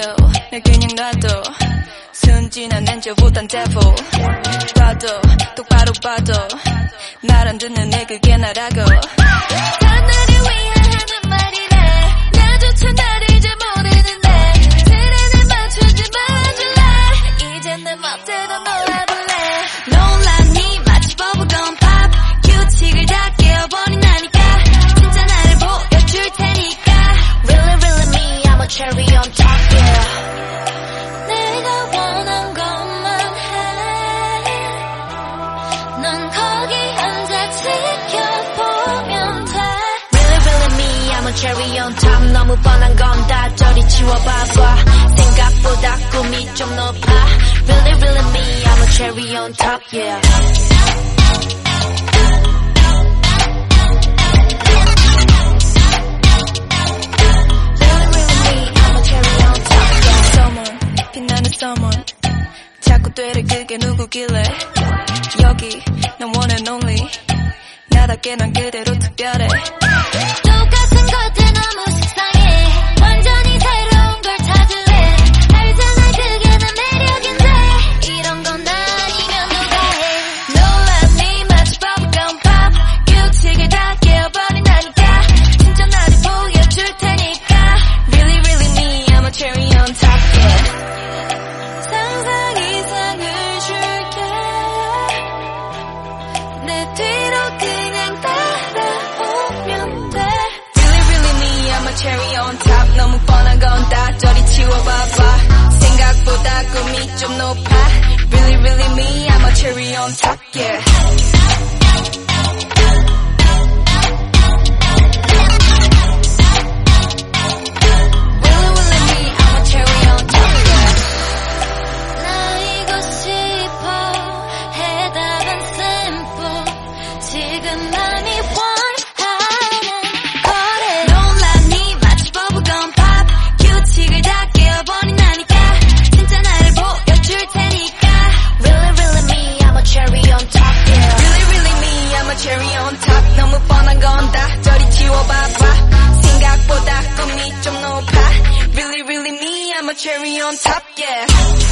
go. 날 그냥 놔둬. 순진한 낸저보단 devil. 봐도 똑바로 봐도. 말 안 듣는 애 그게 나라고. cherry on top. 너무 뻔한 건 다 저리 치워봐봐. 생각보다 꿈이 좀 높아. Really really me. I'm a cherry on top yeah. Someone 자꾸 되려 그게 누구길래? 여기 난 one and only. 나답게 난 그대로 특별해. 뻔한 저리 치워봐봐. 생각보다 꿈이 좀 높아. Really really me. I'm a cherry on top yeah. cherry on top, yeah.